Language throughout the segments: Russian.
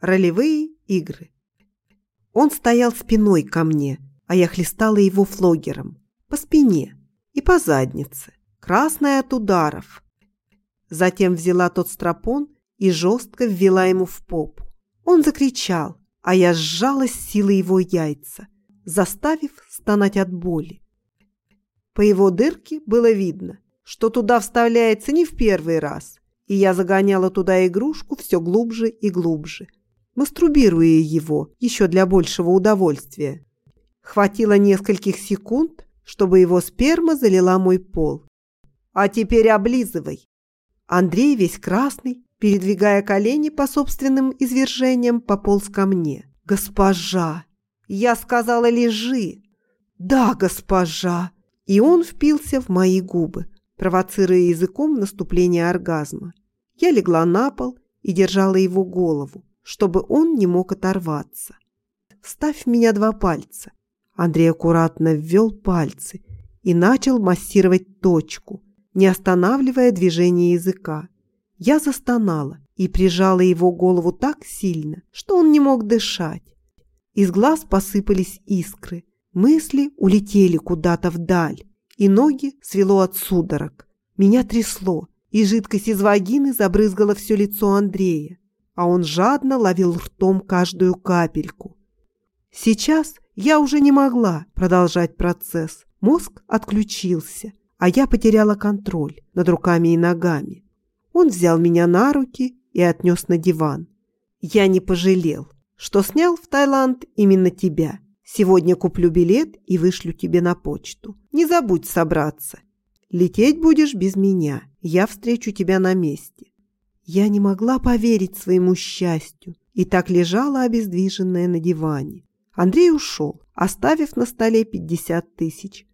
Ролевые игры. Он стоял спиной ко мне, а я хлестала его флогером. По спине и по заднице, красная от ударов. Затем взяла тот стропон и жестко ввела ему в попу. Он закричал, а я сжала с силой его яйца, заставив стонать от боли. По его дырке было видно, что туда вставляется не в первый раз, и я загоняла туда игрушку все глубже и глубже – мастурбируя его еще для большего удовольствия. Хватило нескольких секунд, чтобы его сперма залила мой пол. «А теперь облизывай!» Андрей весь красный, передвигая колени по собственным извержениям, пополз ко мне. «Госпожа!» Я сказала «лежи!» «Да, госпожа!» И он впился в мои губы, провоцируя языком наступление оргазма. Я легла на пол и держала его голову, чтобы он не мог оторваться. «Ставь в меня два пальца». Андрей аккуратно ввел пальцы и начал массировать точку, не останавливая движение языка. Я застонала и прижала его голову так сильно, что он не мог дышать. Из глаз посыпались искры, мысли улетели куда-то вдаль, и ноги свело от судорог. Меня трясло, и жидкость из вагины забрызгала все лицо Андрея а он жадно ловил ртом каждую капельку. Сейчас я уже не могла продолжать процесс. Мозг отключился, а я потеряла контроль над руками и ногами. Он взял меня на руки и отнес на диван. Я не пожалел, что снял в Таиланд именно тебя. Сегодня куплю билет и вышлю тебе на почту. Не забудь собраться. Лететь будешь без меня. Я встречу тебя на месте. Я не могла поверить своему счастью и так лежала обездвиженная на диване. Андрей ушел, оставив на столе 50 тысяч.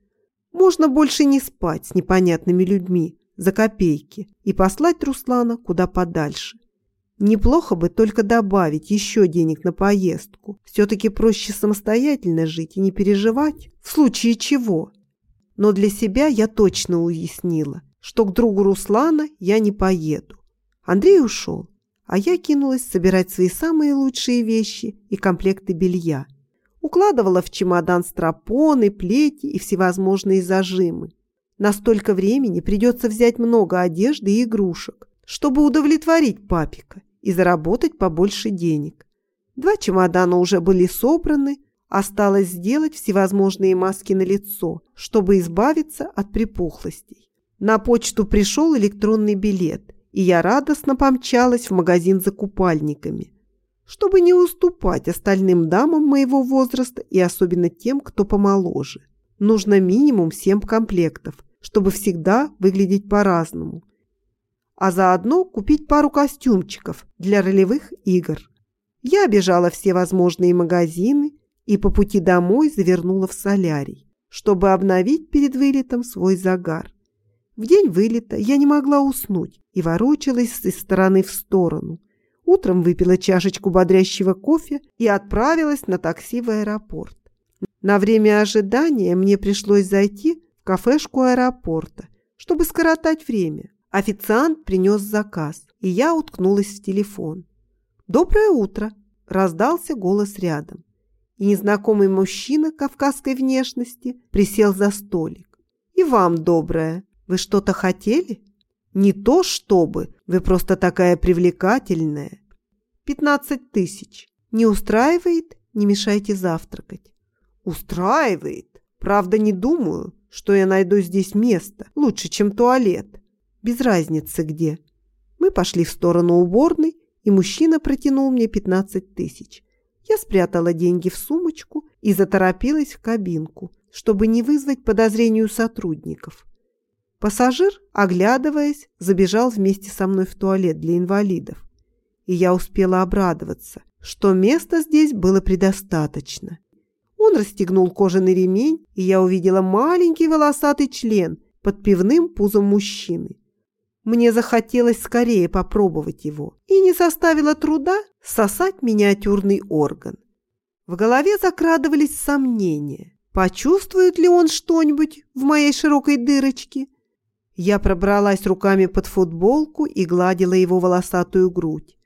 Можно больше не спать с непонятными людьми за копейки и послать Руслана куда подальше. Неплохо бы только добавить еще денег на поездку. Все-таки проще самостоятельно жить и не переживать, в случае чего. Но для себя я точно уяснила, что к другу Руслана я не поеду. Андрей ушел, а я кинулась собирать свои самые лучшие вещи и комплекты белья. Укладывала в чемодан стропоны, плети и всевозможные зажимы. На столько времени придется взять много одежды и игрушек, чтобы удовлетворить папика и заработать побольше денег. Два чемодана уже были собраны, осталось сделать всевозможные маски на лицо, чтобы избавиться от припухлостей. На почту пришел электронный билет, и я радостно помчалась в магазин за купальниками, чтобы не уступать остальным дамам моего возраста и особенно тем, кто помоложе. Нужно минимум семь комплектов, чтобы всегда выглядеть по-разному. А заодно купить пару костюмчиков для ролевых игр. Я обежала все возможные магазины и по пути домой завернула в солярий, чтобы обновить перед вылетом свой загар. В день вылета я не могла уснуть и ворочалась из стороны в сторону. Утром выпила чашечку бодрящего кофе и отправилась на такси в аэропорт. На время ожидания мне пришлось зайти в кафешку аэропорта, чтобы скоротать время. Официант принес заказ, и я уткнулась в телефон. «Доброе утро!» – раздался голос рядом. И незнакомый мужчина кавказской внешности присел за столик. «И вам доброе!» Вы что-то хотели? Не то чтобы, вы просто такая привлекательная. Пятнадцать тысяч. Не устраивает? Не мешайте завтракать. Устраивает. Правда, не думаю, что я найду здесь место лучше, чем туалет. Без разницы где. Мы пошли в сторону уборной, и мужчина протянул мне пятнадцать тысяч. Я спрятала деньги в сумочку и заторопилась в кабинку, чтобы не вызвать подозрений у сотрудников. Пассажир, оглядываясь, забежал вместе со мной в туалет для инвалидов. И я успела обрадоваться, что места здесь было предостаточно. Он расстегнул кожаный ремень, и я увидела маленький волосатый член под пивным пузом мужчины. Мне захотелось скорее попробовать его, и не составило труда сосать миниатюрный орган. В голове закрадывались сомнения. Почувствует ли он что-нибудь в моей широкой дырочке? Я пробралась руками под футболку и гладила его волосатую грудь.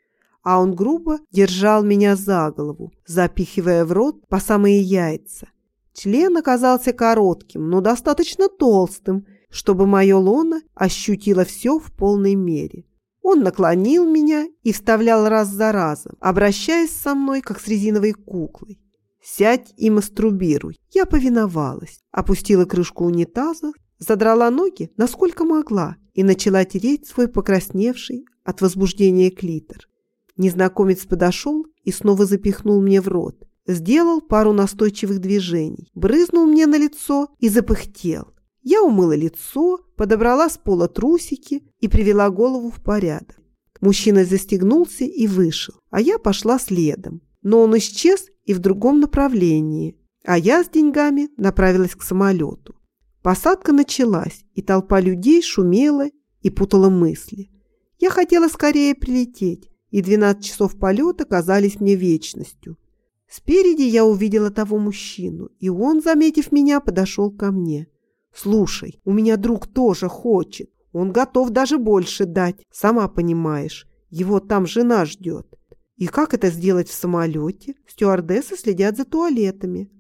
а он грубо держал меня за голову, запихивая в рот по самые яйца. Член оказался коротким, но достаточно толстым, чтобы мое лоно ощутило все в полной мере. Он наклонил меня и вставлял раз за разом, обращаясь со мной, как с резиновой куклой. «Сядь и мастурбируй». Я повиновалась, опустила крышку унитаза, задрала ноги, насколько могла, и начала тереть свой покрасневший от возбуждения клитор. Незнакомец подошел и снова запихнул мне в рот. Сделал пару настойчивых движений, брызнул мне на лицо и запыхтел. Я умыла лицо, подобрала с пола трусики и привела голову в порядок. Мужчина застегнулся и вышел, а я пошла следом. Но он исчез и в другом направлении, а я с деньгами направилась к самолету. Посадка началась, и толпа людей шумела и путала мысли. Я хотела скорее прилететь, и 12 часов полета казались мне вечностью. Спереди я увидела того мужчину, и он, заметив меня, подошел ко мне. «Слушай, у меня друг тоже хочет. Он готов даже больше дать, сама понимаешь. Его там жена ждет. И как это сделать в самолете? Стюардессы следят за туалетами.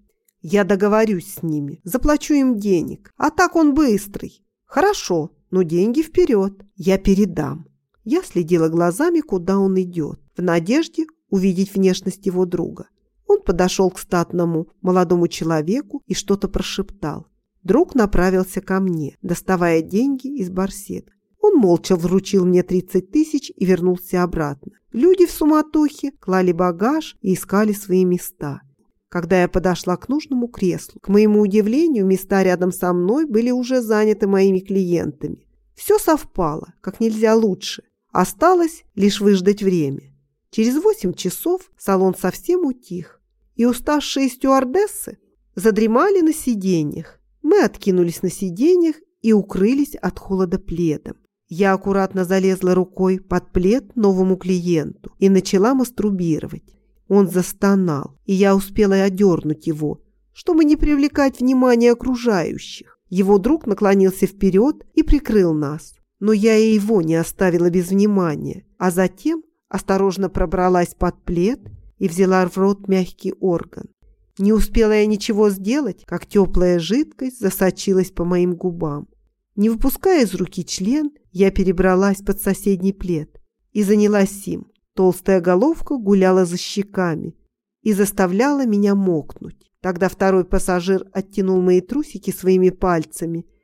Я договорюсь с ними, заплачу им денег. А так он быстрый. Хорошо, но деньги вперед. Я передам. Я следила глазами, куда он идет, в надежде увидеть внешность его друга. Он подошел к статному молодому человеку и что-то прошептал. Друг направился ко мне, доставая деньги из барсета. Он молча вручил мне 30 тысяч и вернулся обратно. Люди в суматохе клали багаж и искали свои места. Когда я подошла к нужному креслу, к моему удивлению, места рядом со мной были уже заняты моими клиентами. Все совпало, как нельзя лучше. Осталось лишь выждать время. Через восемь часов салон совсем утих, и уставшие стюардессы задремали на сиденьях. Мы откинулись на сиденьях и укрылись от холода пледом. Я аккуратно залезла рукой под плед новому клиенту и начала мастурбировать. Он застонал, и я успела одернуть его, чтобы не привлекать внимание окружающих. Его друг наклонился вперед и прикрыл нас но я и его не оставила без внимания, а затем осторожно пробралась под плед и взяла в рот мягкий орган. Не успела я ничего сделать, как теплая жидкость засочилась по моим губам. Не выпуская из руки член, я перебралась под соседний плед и занялась им. Толстая головка гуляла за щеками и заставляла меня мокнуть. Тогда второй пассажир оттянул мои трусики своими пальцами –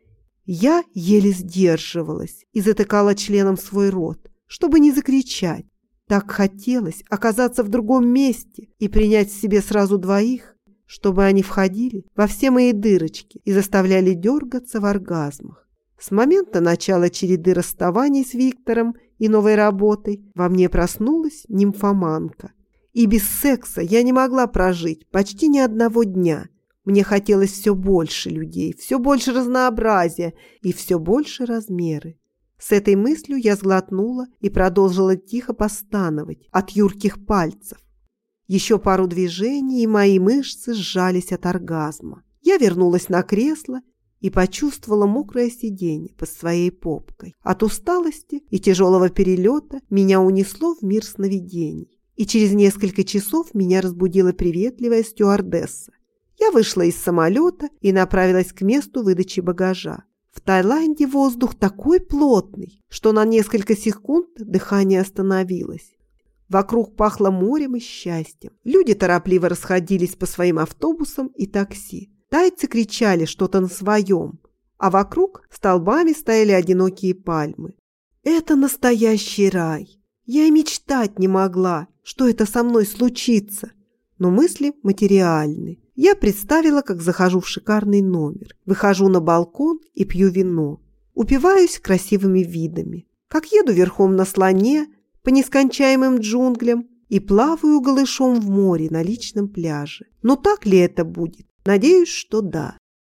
я еле сдерживалась и затыкала членом свой рот, чтобы не закричать. Так хотелось оказаться в другом месте и принять в себе сразу двоих, чтобы они входили во все мои дырочки и заставляли дергаться в оргазмах. С момента начала череды расставаний с Виктором и новой работой во мне проснулась нимфоманка. И без секса я не могла прожить почти ни одного дня – мне хотелось все больше людей, все больше разнообразия и все больше размеры. С этой мыслью я сглотнула и продолжила тихо постановать от юрких пальцев. Еще пару движений, и мои мышцы сжались от оргазма. Я вернулась на кресло и почувствовала мокрое сиденье под своей попкой. От усталости и тяжелого перелета меня унесло в мир сновидений. И через несколько часов меня разбудила приветливая стюардесса. Я вышла из самолета и направилась к месту выдачи багажа. В Таиланде воздух такой плотный, что на несколько секунд дыхание остановилось. Вокруг пахло морем и счастьем. Люди торопливо расходились по своим автобусам и такси. Тайцы кричали что-то на своем, а вокруг столбами стояли одинокие пальмы. Это настоящий рай. Я и мечтать не могла, что это со мной случится. Но мысли материальны. Я представила, как захожу в шикарный номер, выхожу на балкон и пью вино, упиваюсь красивыми видами, как еду верхом на слоне по нескончаемым джунглям и плаваю голышом в море на личном пляже. Но так ли это будет? Надеюсь, что да.